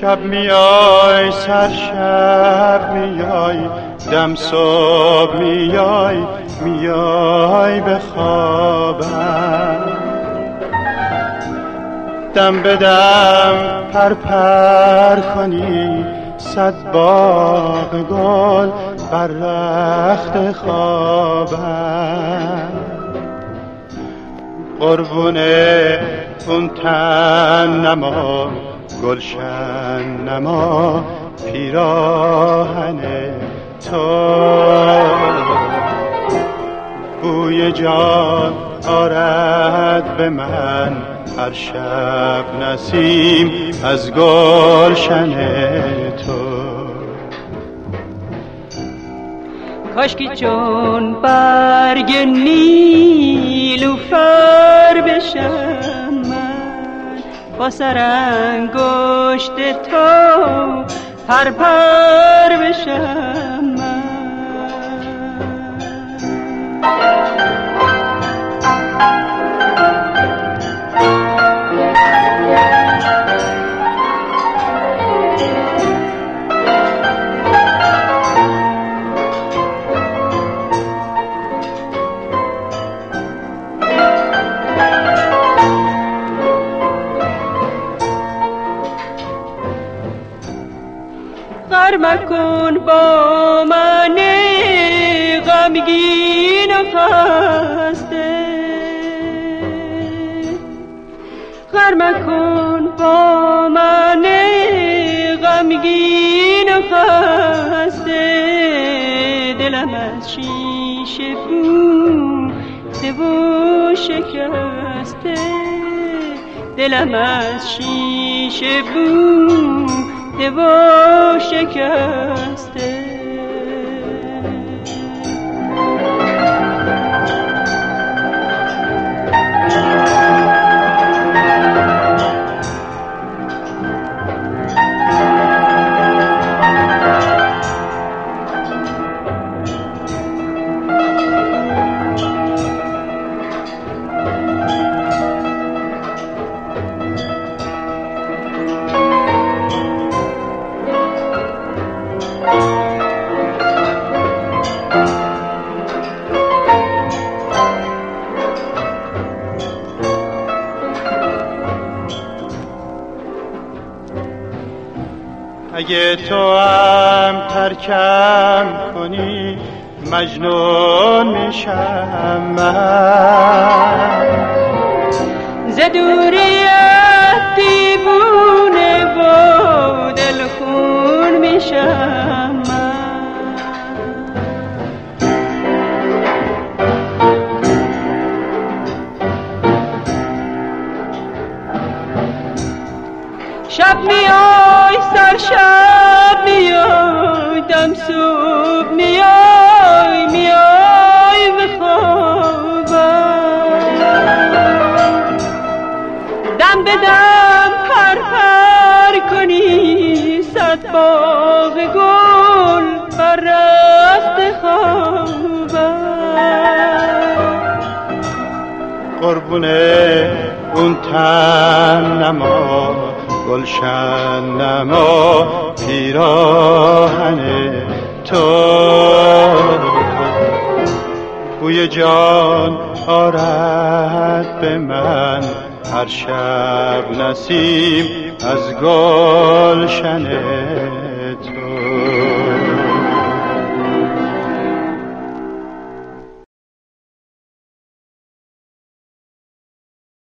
شب میای سر شب میای دم صبح میای میای به خوابم. دم به دم پر پر کنی صد باغ گل بر رخت خوابم. قربونه اون تن نما گلشن نما پیراهن تو. بوی جان آرد به من هر شب نسیم از گلشن تو. کاشکی چون برگ نیلوفر بشم. با سرانگشت تو پر پر بشم. غر مکن با من غمگین و خسته. غر مکن با من غمگین و خسته. دلم از شیشه بوده و شکسته. دلم از شیشه و شکسته. اگه تو هم ترکم کنی مجنون میشم من. ز دوریت دم به دم پر پر کنی صد باغ گل بر خوابم قربونه اون تن نما گلشن نما پیراهن تو. بوی جان آرد به من هر شب نسیم از گلشن